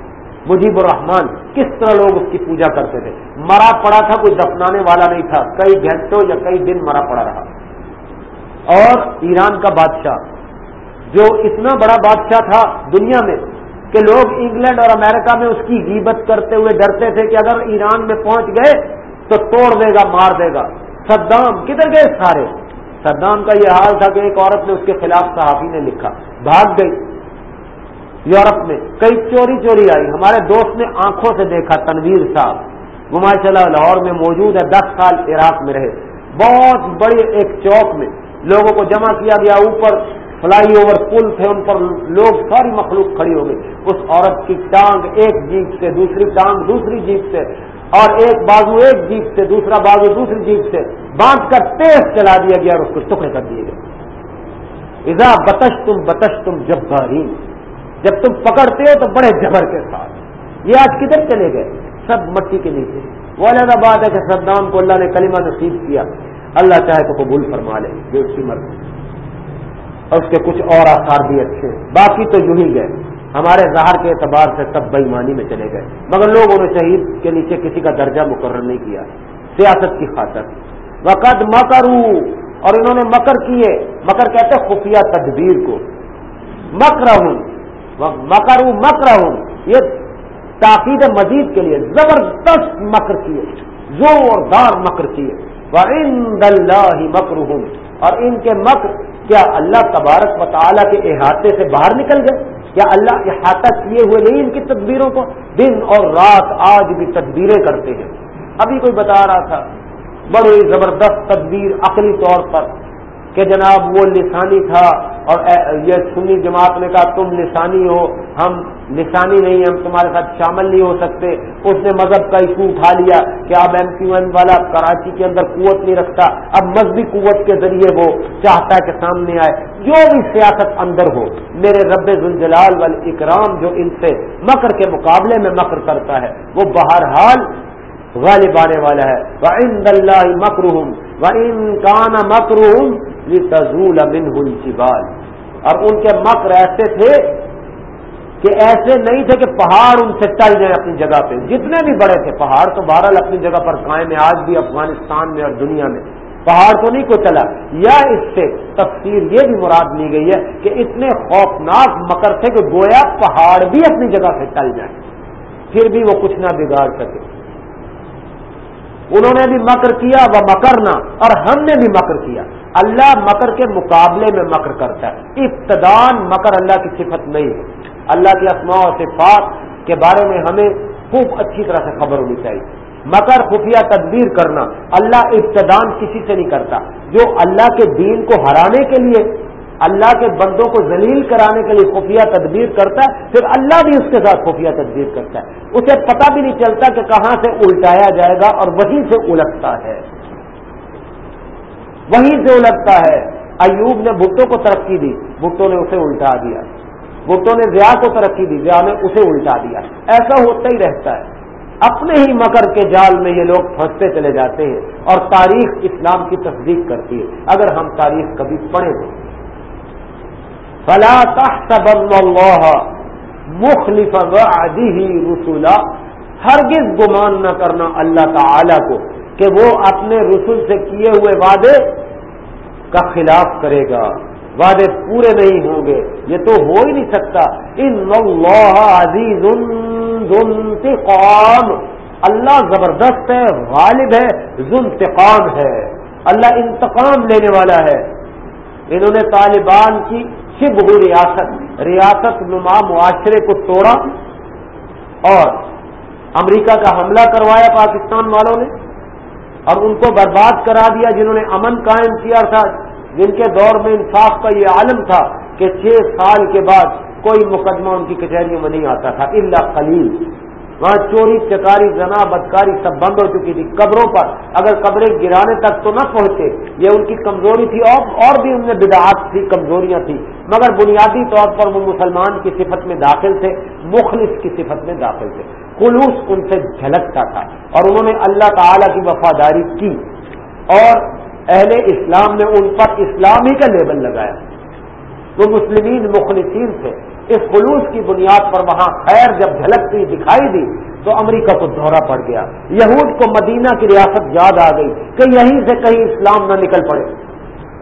Speaker 1: مجیب الرحمان کس طرح لوگ اس کی پوجا کرتے تھے؟ مرا پڑا تھا، کوئی دفنانے والا نہیں تھا۔ کئی گھنٹوں یا کئی دن مرا پڑا رہا۔ اور ایران کا بادشاہ، جو اتنا بڑا بادشاہ تھا دنیا میں کہ لوگ انگلینڈ اور امریکہ میں اس کی غیبت کرتے ہوئے ڈرتے تھے کہ اگر ایران میں پہنچ گئے تو توڑ دے گا، مار دے گا۔ صدام، کدھر گئے سارے؟ صدام کا یہ حال تھا کہ ایک عورت نے اس کے خلاف صحافی نے لکھا، بھاگ گئی۔ یورپ میں کئی چوری چوری آئی۔ ہمارے دوست نے آنکھوں سے دیکھا، تنویر صاحب۔ گما چلا لاہور میں موجود ہے، دس سال عراق میں رہے۔ بہت بڑے ایک چوک میں لوگوں کو جمع کیا گیا۔ اوپر فلائی اوور پل تھے، ان پر لوگ ساری مخلوق کھڑی ہو گئی۔ اس عورت کی ٹانگ ایک جیپ سے، دوسری ٹانگ دوسری جیپ سے، اور ایک بازو ایک جیپ سے، دوسرا بازو دوسری جیپ سے۔ باندھ کر تیز چلا دیا گیا اور اس کو ٹکڑے کر دیے گئے۔ اذا بتش تم بتش تم جب جب تم پکڑتے ہو تو بڑے جبر کے ساتھ۔ یہ آج کدھر چلے گئے؟ سب مٹی کے نیچے۔ وہ علیحدہ بات ہے کہ صدام کو اللہ نے کلمہ نصیب کیا۔ اللہ چاہے تو قبول فرما لے، جو اس کی مرضی۔ اور اس کے کچھ اور آثار بھی اچھے۔ باقی تو یوں ہی گئے۔ ہمارے ظاہر کے اعتبار سے سب بےمانی میں چلے گئے۔ مگر لوگوں نے شہید کے نیچے کسی کا درجہ مقرر نہیں کیا۔ سیاست کی خاطر۔ وقت مکرو۔ اور انہوں نے مکر کیے۔ مکر کہتے خفیہ تدبیر کو۔ مکر ہوں مکرو مکر ہوں یہ تاکید مزید کے لیے زبردست مکر کیے زوردار مکر کیے۔ مکر ہوں اور ان کے مکر، کیا اللہ تبارک و تعالیٰ کے احاطے سے باہر نکل گئے؟ کیا اللہ احاطہ کیے ہوئے نہیں ان کی تدبیروں کو؟ دن اور رات آج بھی تدبیریں کرتے ہیں۔ ابھی کوئی بتا رہا تھا، بڑی زبردست تدبیر عقلی طور پر کہ جناب وہ لسانی تھا اور یہ سنی جماعت نے کہا، تم لسانی ہو، ہم لسانی نہیں ہم تمہارے ساتھ شامل نہیں ہو سکتے۔ اس نے مذہب کا ایشو اٹھا لیا کہ اب ایم کیو ایم والا کراچی کے اندر قوت نہیں رکھتا، اب مذہبی قوت کے ذریعے وہ چاہتا ہے کہ سامنے آئے۔ جو بھی سیاست اندر ہو، میرے رب ذوالجلال وال اکرام جو ان سے مکر کے مقابلے میں مکر کرتا ہے، وہ بہرحال غالب آنے والا ہے۔ وہ ان اللہ مکرحم و ان کانا مکرحم تزول امن ہوئی اور ان کے مکر ایسے تھے کہ ایسے نہیں تھے کہ پہاڑ ان سے ٹل جائیں اپنی جگہ پہ۔ جتنے بھی بڑے تھے پہاڑ، تو بہرحال اپنی جگہ پر قائم ہے۔ آج بھی افغانستان میں اور دنیا میں۔ پہاڑ تو نہیں کو چلا یا اس سے تفسیر یہ بھی مراد لی گئی ہے کہ اتنے خوفناک مکر تھے کہ گویا پہاڑ بھی اپنی جگہ سے ٹل جائیں پھر بھی وہ کچھ نہ بگاڑ سکے۔ انہوں نے بھی مکر کیا، وہ مکرنا، اور ہم نے بھی مکر کیا۔ اللہ مکر کے مقابلے میں مکر کرتا ہے۔ ابتدان مکر اللہ کی صفت نہیں ہے۔ اللہ کی اسماء و صفات کے بارے میں ہمیں خوب اچھی طرح سے خبر ہونی چاہیے۔ مکر، خفیہ، تدبیر کرنا، اللہ ابتدان کسی سے نہیں کرتا۔ جو اللہ کے دین کو ہرانے کے لیے اللہ کے بندوں کو ذلیل کرانے کے لیے خفیہ تدبیر کرتا ہے، پھر اللہ بھی اس کے ساتھ خفیہ تدبیر کرتا ہے۔ اسے پتہ بھی نہیں چلتا کہ کہاں سے الٹایا جائے گا اور وہیں سے الٹتا ہے۔ وہیں سے الٹتا ہے۔ ایوب نے بھٹو کو ترقی دی بھٹو نے اسے الٹا دیا۔ بھٹو نے ضیاء کو ترقی دی، ضیاء نے اسے الٹا دیا۔ ایسا ہوتا ہی رہتا ہے۔ اپنے ہی مکر کے جال میں یہ لوگ پھنستے چلے جاتے ہیں اور تاریخ اسلام کی تصدیق کرتی ہے۔ اگر ہم تاریخ کبھی پڑھیں گے فلا اللہ مخلف رسولا۔ ہرگز گمان نہ کرنا اللہ تعالی کو کہ وہ اپنے رسول سے کیے ہوئے وعدے کا خلاف کرے گا۔ وعدے پورے نہیں ہوں گے۔ یہ تو ہو ہی نہیں سکتا۔ ان اللہ عزیز انتقام۔ اللہ زبردست ہے، غالب ہے ذنتقام ہے۔ اللہ انتقام لینے والا ہے۔ انہوں نے طالبان کی شب ریاست؟ ریاست نما معاشرے کو توڑا اور امریکہ کا حملہ کروایا پاکستان والوں نے اور ان کو برباد کرا دیا جنہوں نے امن قائم کیا تھا۔ جن کے دور میں انصاف کا یہ عالم تھا کہ چھ سال کے بعد کوئی مقدمہ ان کی کچہریوں میں نہیں آتا تھا اللہ خلیل وہاں چوری، چکاری، زنا، بدکاری سب بند ہو چکی تھی۔ قبروں پر اگر قبریں گرانے تک تو نہ پہنچے یہ ان کی کمزوری تھی، اور اور بھی ان میں بدعات تھی، کمزوریاں تھیں۔ مگر بنیادی طور پر وہ مسلمان کی صفت میں داخل تھے، مخلص کی صفت میں داخل تھے۔ خلوص ان سے جھلکتا تھا، اور انہوں نے اللہ تعالی کی وفاداری کی۔ اور اہل اسلام نے ان پر اسلام ہی کا لیبل لگایا۔ وہ مسلمین مخلصین تھے۔ اس خلوص کی بنیاد پر وہاں خیر جب جھلکتی دکھائی دی، تو امریکہ کو دورہ پڑ گیا۔ یہود کو مدینہ کی ریاست یاد آ گئی کہ یہیں سے کہیں اسلام نہ نکل پڑے۔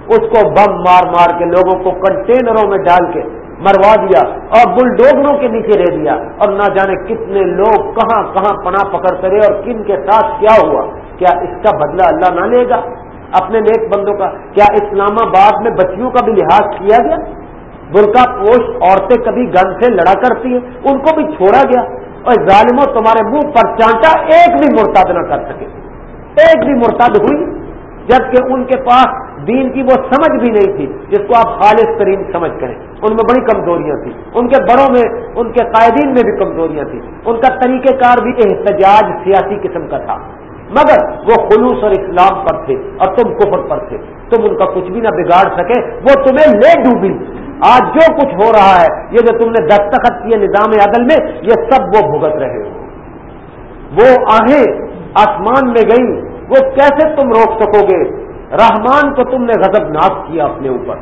Speaker 1: اس کو بم مار مار کے لوگوں کو کنٹینروں میں ڈال کے مروا دیا اور بلڈوگروں کے نیچے رہ دیا اور نہ جانے کتنے لوگ کہاں کہاں پناہ پکڑ کرے اور کن کے ساتھ کیا ہوا۔ کیا اس کا بدلہ اللہ نہ لے گا؟ اپنے نیک بندوں کا، کیا اسلام آباد میں بچیوں کا بھی لحاظ کیا گیا؟ برقع پوش عورتیں کبھی گن سے لڑا کرتی ہیں، ان کو بھی چھوڑا گیا۔ اور ظالموں، تمہارے منہ پر چانٹا ایک بھی مرتاد نہ کر سکے۔ ایک بھی مرتد ہوئی، جبکہ ان کے پاس دین کی وہ سمجھ بھی نہیں تھی، جس کو آپ خالص ترین سمجھ کریں۔ ان میں بڑی کمزوریاں تھیں۔ ان کے بڑوں میں، ان کے قائدین میں بھی کمزوریاں تھیں۔ ان کا طریقہ کار بھی احتجاج سیاسی قسم کا تھا۔ مگر وہ خلوص اور اسلام پر تھے اور تم کفر پر تھے۔ تم ان کا کچھ بھی نہ بگاڑ سکے، وہ تمہیں لے ڈوبی۔ آج جو کچھ ہو رہا ہے، یہ جو تم نے دستخط کیے نظام عدل میں، یہ سب وہ بھگت رہے ہو۔ وہ آہیں آسمان میں گئی وہ کیسے تم روک سکو گے؟ رحمان کو تم نے غضب ناک کیا اپنے اوپر۔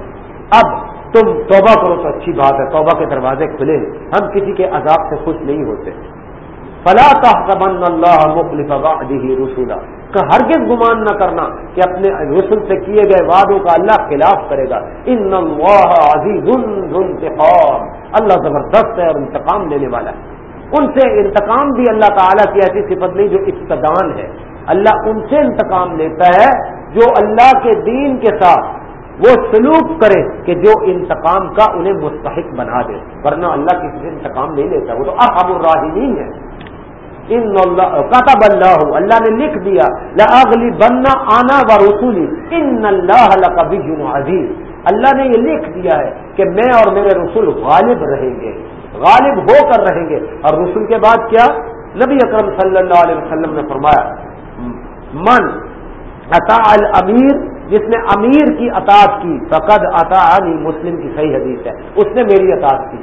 Speaker 1: اب تم توبہ کرو تو اچھی بات ہے، توبہ کے دروازے کھلے۔ ہم کسی کے عذاب سے خوش نہیں ہوتے۔ فلا تحسبن اللہ مخلف وعده رسولا کہ ہرگز گمان نہ کرنا کہ اپنے رسول سے کیے گئے وعدوں کا اللہ خلاف کرے گا۔ ان اللہ عزیز انتقام۔ اللہ زبردست ہے اور انتقام لینے والا ہے۔ ان سے انتقام بھی اللہ تعالیٰ کی ایسی صفت نہیں جو ابتدان ہے۔ اللہ ان سے انتقام لیتا ہے جو اللہ کے دین کے ساتھ وہ سلوک کرے کہ جو انتقام کا انہیں مستحق بنا دے۔ ورنہ اللہ کسی سے انتقام نہیں لیتا۔ وہ تو اب الراحمین ہے۔ ان کتب اللہ اللہ نے لکھ دیا لاغلی بننا آنا و رسولی ان اللہ کبھی عزیز اللہ نے یہ لکھ دیا ہے کہ میں اور میرے رسول غالب رہیں گے، غالب ہو کر رہیں گے۔ اور رسول کے بعد کیا؟ نبی اکرم صلی اللہ علیہ وسلم نے فرمایا، من عطا الامیر، جس نے امیر کی اطاعت کی، فقد عطا علی مسلم، کی صحیح حدیث ہے، اس نے میری اطاعت کی۔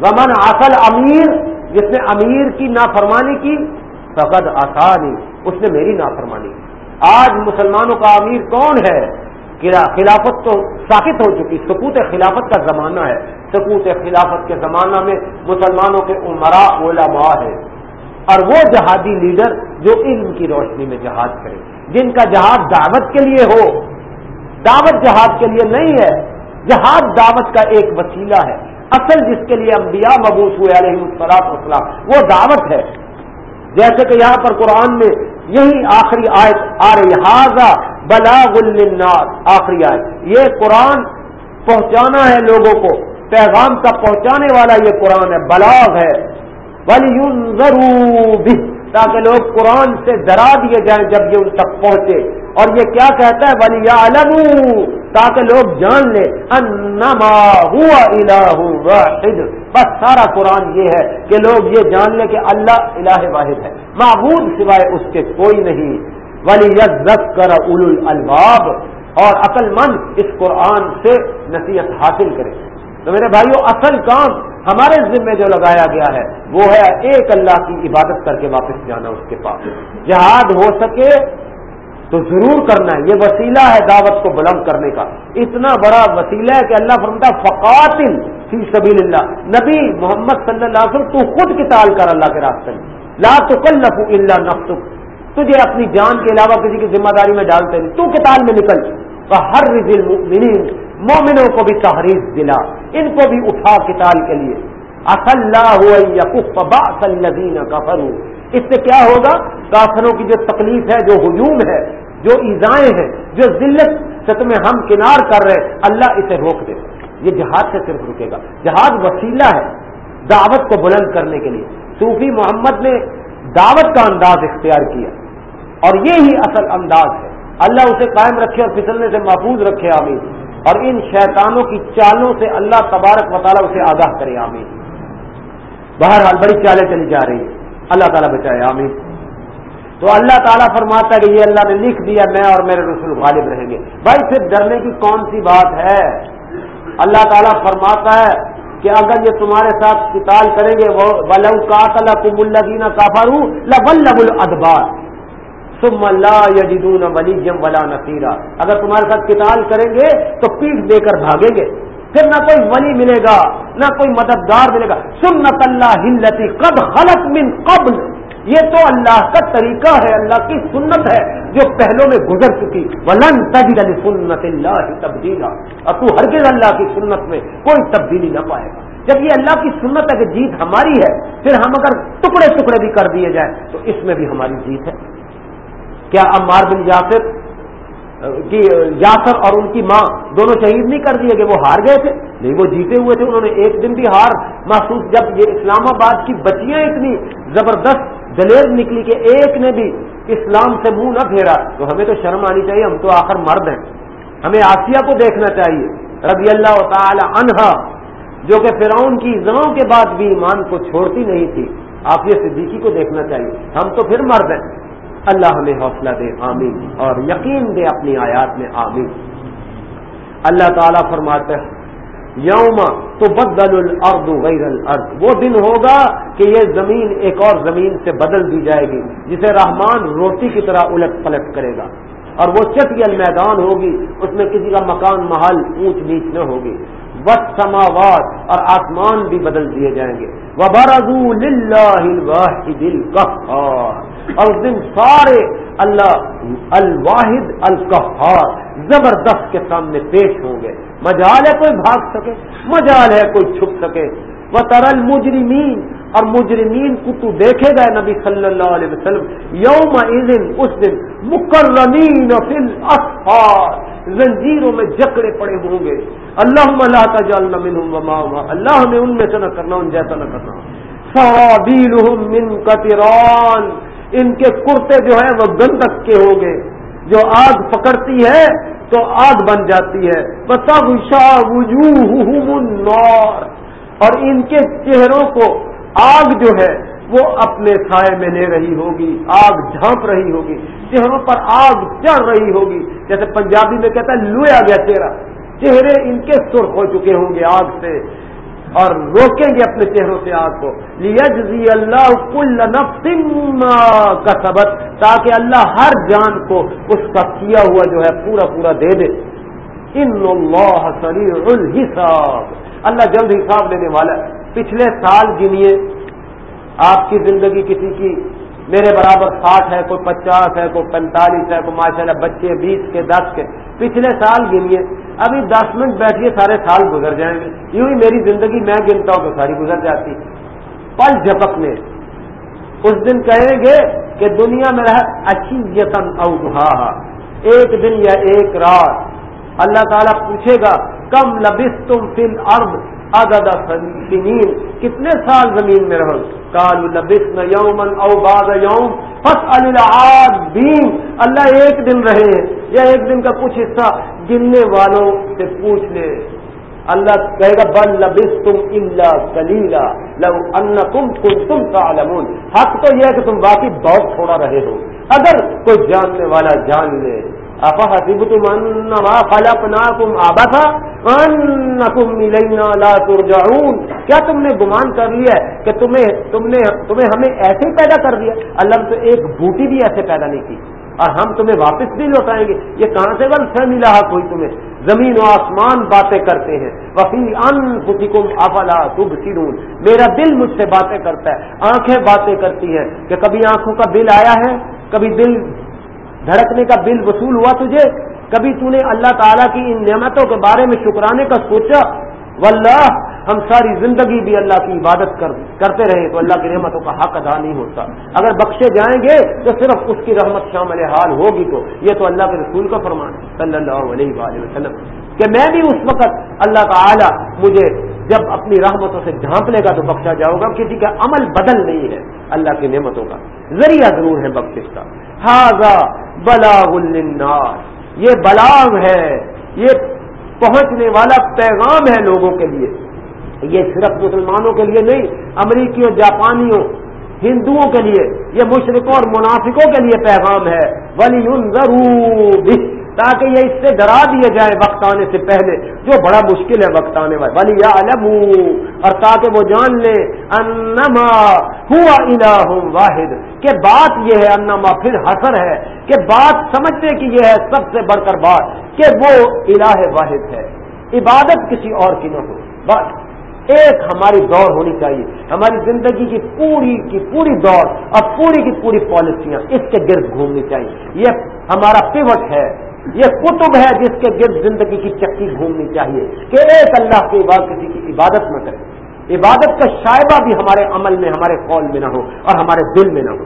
Speaker 1: ومن اصل امیر جس نے امیر کی نافرمانی کی، فقد آسانی، اس نے میری نافرمانی کی۔ آج مسلمانوں کا امیر کون ہے؟ خلافت تو ساکت ہو چکی، سکوت خلافت کا زمانہ ہے۔ سکوت خلافت کے زمانہ میں مسلمانوں کے عمرا، علماء ہے اور وہ جہادی لیڈر جو علم کی روشنی میں جہاد کرے، جن کا جہاد دعوت کے لیے ہو۔ دعوت جہاد کے لیے نہیں ہے، جہاد دعوت کا ایک وسیلہ ہے۔ اصل جس کے لیے انبیاء مبوس ہوئے علیہ السلاط وسلام وہ دعوت ہے۔ جیسے کہ یہاں پر قرآن میں یہی آخری آیت آ رہی حاضہ بلاغ الناس آخری آیت۔ یہ قرآن پہنچانا ہے لوگوں کو، پیغام کا پہنچانے والا یہ قرآن ہے، بلاغ ہے۔ ولی تاکہ لوگ قرآن سے ڈرا دیے جائیں جب یہ ان تک پہنچے۔ اور یہ کیا کہتا ہے؟ ولی علم تاکہ لوگ جان لیں، انما ہوا الہ واحد۔ بس سارا قرآن یہ ہے کہ لوگ یہ جان لیں کہ اللہ الہ واحد ہے۔ معبود سوائے اس کے کوئی نہیں۔ ولی یز کر اول الباب اور عقل مند اس قرآن سے نصیحت حاصل کرے تو میرے بھائیوں اصل کام ہمارے ذمے جو لگایا گیا ہے، وہ ہے ایک اللہ کی عبادت کر کے واپس جانا اس کے پاس۔ جہاد ہو سکے تو ضرور کرنا ہے۔ یہ وسیلہ ہے دعوت کو بلند کرنے کا۔ اتنا بڑا وسیلہ ہے کہ اللہ فرمتا فقاتل فی سبیل اللہ نبی محمد صلی اللہ علیہ وسلم، تو خود کتال کر اللہ کے راستے میں۔ لا تو کل نفو اللہ تجھے اپنی جان کے علاوہ کسی کی ذمہ داری میں ڈالتے نہیں۔ تو کتال میں نکل۔ ہر رزل مومنوں کو بھی تحریر دلا۔ ان کو بھی اٹھا کتاب کے لیے۔ اس سے کیا ہوگا؟ کافروں کی جو تکلیف ہے، جو ہجوم ہے، جو ایزائیں ہیں، جو ذلت سے تمہیں ہم کنار کر رہے اللہ اسے روک دے۔ یہ جہاد سے صرف رکے گا۔ جہاد وسیلہ ہے دعوت کو بلند کرنے کے لیے۔ صوفی محمد نے دعوت کا انداز اختیار کیا۔ اور یہ ہی اصل انداز ہے۔ اللہ اسے قائم رکھے اور پھسلنے سے محفوظ رکھے، آمین۔ اور ان شیطانوں کی چالوں سے اللہ تبارک و تعالیٰ اسے آگاہ کرے، آمین۔ بہرحال بڑی چالیں چلی جا رہی ہیں۔ اللہ تعالیٰ بچائے، آمین۔ تو اللہ تعالیٰ فرماتا ہے کہ یہ اللہ نے لکھ دیا، میں اور میرے رسول غالب رہیں گے۔ بھائی، پھر ڈرنے کی کون سی بات ہے؟ اللہ تعالیٰ فرماتا ہے کہ اگر یہ تمہارے ساتھ قتال کریں گے، وہ بلو کا کم اللہ کافر لبل لب الدبار ثم لا یجدون ولیم ولا نصیرا۔ اگر تمہارے ساتھ کتال کریں گے، تو پیٹ دے کر بھاگیں گے۔ پھر نہ کوئی ولی ملے گا، نہ کوئی مددگار ملے گا۔ سنت اللہ ہلتی قد خلط من قبل۔ یہ تو اللہ کا طریقہ ہے، اللہ کی سنت ہے جو پہلوں میں گزر چکی۔ ولن تجد سنت اللہ تبدیلا اور تو ہرگز اللہ کی سنت میں کوئی تبدیلی نہ پائے گا۔ جب یہ اللہ کی سنت ہے کہ جیت ہماری ہے، پھر ہم اگر ٹکڑے ٹکڑے بھی کر دیے جائیں تو اس میں بھی ہماری جیت ہے۔ کیا عمار بن یاسر کی یاسر اور ان کی ماں دونوں شہید نہیں کر دیے کہ وہ ہار گئے تھے؟ نہیں، وہ جیتے ہوئے تھے، انہوں نے ایک دن بھی ہار۔ محسوس جب یہ اسلام آباد کی بچیاں اتنی زبردست دلیر نکلی کہ ایک نے بھی اسلام سے منہ نہ پھیرا، تو ہمیں تو شرم آنی چاہیے، ہم تو آخر مرد ہیں۔ ہمیں آسیہ کو دیکھنا چاہیے، رضی اللہ تعالی عنہا جو کہ فرعون کی زموں کے بعد بھی ایمان کو چھوڑتی نہیں تھی۔ آفیہ صدیقی کو دیکھنا چاہیے۔ ہم تو پھر مرد ہیں۔ اللہ ہمیں حوصلہ دے، آمین، اور یقین دے اپنی آیات میں، آمین۔ اللہ تعالیٰ فرماتے ہیں، یوم تو بدل الارض غیر الارض۔ وہ دن ہوگا کہ یہ زمین ایک اور زمین سے بدل دی جائے گی، جسے رحمان روٹی کی طرح الٹ پلٹ کرے گا۔ اور وہ چٹیل میدان ہوگی، اس میں کسی کا مکان، محل اونچ نیچ نہ ہوگی۔ وت سماوات اور آسمان بھی بدل دیے جائیں گے۔ وہ دل اور اس دن سارے اللہ الواحد القحار زبردست کے سامنے پیش ہوں گے۔ مجال ہے کوئی بھاگ سکے، مجال ہے کوئی چھپ سکے۔ وہ ترل مجرمین اور مجرمین کو تو دیکھے گا نبی صلی اللہ علیہ وسلم۔ یوم اس دن مکرمین فل زنجیروں میں جکڑے پڑے ہوں گے۔ اللہ اللہ تجال اللہ نے ان میں سے نہ کرنا، ان جیسا نہ کرنا۔ من قطران ان کے کرتے جو ہیں وہ گندک کے ہوں گے۔ جو آگ پکڑتی ہے تو آگ بن جاتی ہے۔ اور ان کے چہروں کو آگ جو ہے وہ اپنے سائے میں لے رہی ہوگی۔ آگ جھانپ رہی ہوگی۔ چہروں پر آگ چڑھ رہی ہوگی۔ جیسے پنجابی میں کہتا ہے، لویا گیا چہرہ۔ چہرے ان کے سرخ ہو چکے ہوں گے آگ سے۔ اور روکیں گے اپنے چہروں سے آگ کو۔ لیجزی اللہ کل کا سبق تاکہ اللہ ہر جان کو اس کا کیا ہوا جو ہے پورا پورا دے دے۔ ان اللہ سریع الحساب۔ اللہ جلد حساب دینے والا ہے۔ پچھلے سال گنیے آپ کی زندگی کسی کی میرے برابر ساٹھ ہے، کوئی پچاس ہے، کوئی پینتالیس ہے، کوئی ماشاء اللہ بچے بیس کے، دس کے۔ پچھلے سال گنیے ابھی دس منٹ بیٹھیے، سارے سال گزر جائیں گے۔ یوں ہی میری زندگی میں گنتا ہوں تو ساری گزر جاتی۔ پل جھپک میں۔ اس دن کہیں گے کہ دنیا میں رہ اچھی یتن اوہا ایک دن یا ایک رات۔ اللہ تعالیٰ پوچھے گا، کم لبس تم فل ارد ادادا سنین، کتنے سال زمین میں رہو؟ کالو لبس یومن او باد یوم فس الدین اللہ ایک دن رہے یا ایک دن کا کچھ حصہ گننے والوں سے پوچھ لے۔ اللہ کہے گا، بل لبس تم اللہ کلیلا لو ان تم تم کا حق تو یہ ہے کہ تم واقعی بہت تھوڑا رہے ہو۔ اگر کوئی جاننے والا جان لے تم آبا تھا لا ترجعون کیا تم نے گمان کر لیا کہ تمہیں تم نے تمہیں ہمیں ایسے ہی پیدا کر دیا اللہ نے تو ایک بوٹی بھی ایسے پیدا نہیں کی۔ اور ہم تمہیں واپس بھی لوٹائیں گے۔ یہ کہاں سے بل سے ملا کوئی تمہیں؟ زمین و آسمان باتیں کرتے ہیں۔ وفی ان کم افلا تب سرون میرا دل مجھ سے باتیں کرتا ہے۔ آنکھیں باتیں کرتی ہیں کہ کبھی آنکھوں کا بل آیا ہے؟ کبھی دل دھڑکنے کا بل وصول ہوا تجھے؟ کبھی تو نے اللہ تعالیٰ کی ان نعمتوں کے بارے میں شکرانے کا سوچا؟ واللہ، ہم ساری زندگی بھی اللہ کی عبادت کر کرتے رہے تو اللہ کی نعمتوں کا حق ادا نہیں ہوتا۔ اگر بخشے جائیں گے تو صرف اس کی رحمت شامل حال ہوگی تو۔ یہ تو اللہ کے رسول کا فرمان ہے، صلی اللہ علیہ وآلہ وسلم۔ کہ میں بھی اس وقت اللہ تعالی مجھے جب اپنی رحمتوں سے جھانپ لے گا تو بخشا جاؤ گا، کسی کا عمل بدل نہیں ہے۔ اللہ کی نعمتوں کا ذریعہ ضرور ہے بخش کا۔ ہاضا بلاغ الناس یہ بلاغ ہے، یہ پہنچنے والا پیغام ہے لوگوں کے لیے۔ یہ صرف مسلمانوں کے لیے نہیں، امریکیوں، جاپانیوں، ہندوؤں کے لیے۔ یہ مشرقوں اور منافقوں کے لیے پیغام ہے۔ ولی ضرور تاکہ یہ اس سے ڈرا دیے جائے وقت آنے سے پہلے، جو بڑا مشکل ہے وقت آنے والے ولی علم اور تاکہ وہ جان لے، انما ہوا الہ واحد۔ کہ بات یہ ہے، انما پھر حسر ہے۔ کہ بات سمجھتے کہ یہ ہے سب سے بڑھ کر بات، کہ وہ الہ واحد ہے۔ عبادت کسی اور کی نہ ہو۔ بس، ایک ہماری دوڑ ہونی چاہیے۔ ہماری زندگی کی پوری کی پوری دوڑ اور پوری کی پوری پالیسیاں اس کے گرد گھومنی چاہیے۔ یہ ہمارا پیوٹ ہے۔ یہ کتب ہے جس کے گرد زندگی کی چکی گھومنی چاہیے کہ ایک اللہ کے بعد کسی کی عبادت نہ کرے۔ عبادت کا شائبہ بھی ہمارے عمل میں، ہمارے قول میں نہ ہو اور ہمارے دل میں نہ ہو۔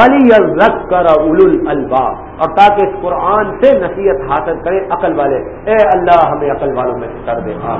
Speaker 1: ولی رق کر اول البا اور تاکہ اس قرآن سے نصیحت حاصل کرے عقل والے۔ اے اللہ، ہمیں عقل والوں میں کر دے۔ آپ